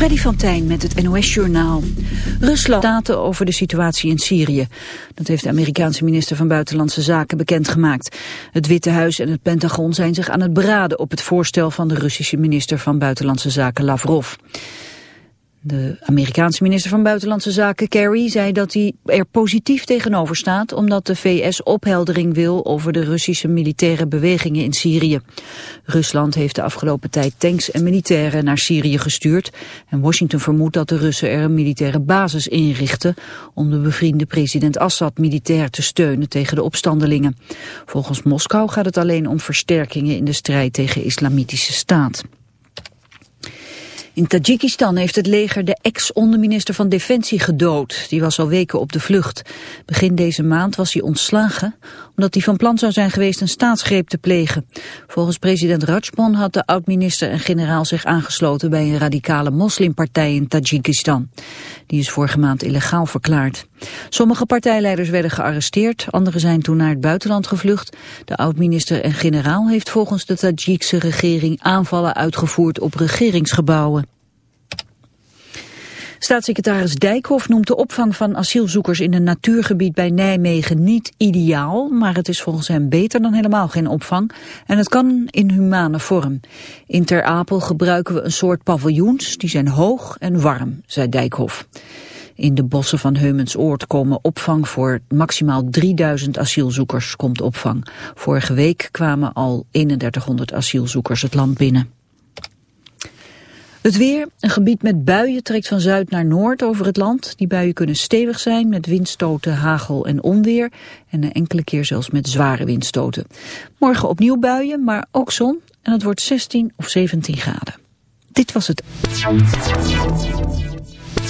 Freddy van Tijn met het NOS-journaal. Rusland staat over de situatie in Syrië. Dat heeft de Amerikaanse minister van Buitenlandse Zaken bekendgemaakt. Het Witte Huis en het Pentagon zijn zich aan het beraden op het voorstel van de Russische minister van Buitenlandse Zaken Lavrov. De Amerikaanse minister van Buitenlandse Zaken Kerry zei dat hij er positief tegenover staat omdat de VS opheldering wil over de Russische militaire bewegingen in Syrië. Rusland heeft de afgelopen tijd tanks en militairen naar Syrië gestuurd en Washington vermoedt dat de Russen er een militaire basis inrichten om de bevriende president Assad militair te steunen tegen de opstandelingen. Volgens Moskou gaat het alleen om versterkingen in de strijd tegen islamitische staat. In Tajikistan heeft het leger de ex-onderminister van Defensie gedood. Die was al weken op de vlucht. Begin deze maand was hij ontslagen omdat hij van plan zou zijn geweest een staatsgreep te plegen. Volgens president Rajpon had de oud-minister en generaal zich aangesloten bij een radicale moslimpartij in Tajikistan. Die is vorige maand illegaal verklaard. Sommige partijleiders werden gearresteerd, anderen zijn toen naar het buitenland gevlucht. De oud-minister en generaal heeft volgens de Tajikse regering aanvallen uitgevoerd op regeringsgebouwen. Staatssecretaris Dijkhoff noemt de opvang van asielzoekers in een natuurgebied bij Nijmegen niet ideaal, maar het is volgens hem beter dan helemaal geen opvang en het kan in humane vorm. In Ter Apel gebruiken we een soort paviljoens, die zijn hoog en warm, zei Dijkhoff. In de bossen van Heumensoord komen opvang voor maximaal 3000 asielzoekers komt opvang. Vorige week kwamen al 3100 asielzoekers het land binnen. Het weer, een gebied met buien trekt van zuid naar noord over het land. Die buien kunnen stevig zijn met windstoten, hagel en onweer. En een enkele keer zelfs met zware windstoten. Morgen opnieuw buien, maar ook zon. En het wordt 16 of 17 graden. Dit was het.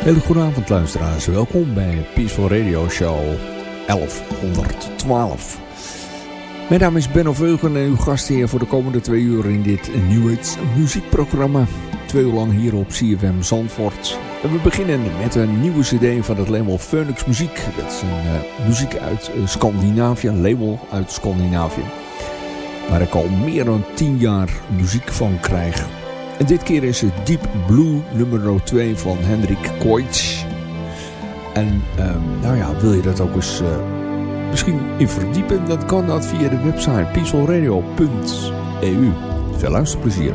Hele goede avond luisteraars. Welkom bij Peaceful Radio Show 1112. Mijn naam is Benno Veugen en uw gastheer voor de komende twee uur in dit New Age muziekprogramma twee uur lang hier op CFM Zandvoort. En we beginnen met een nieuwe cd van het label Phoenix Muziek. Dat is een uh, muziek uit uh, Scandinavië, een label uit Scandinavië. Waar ik al meer dan 10 jaar muziek van krijg. En dit keer is het Deep Blue nummer 2 van Hendrik Koits. En um, nou ja, wil je dat ook eens uh, misschien in verdiepen? Dan kan dat via de website peacefulradio.eu. Veel luisterplezier.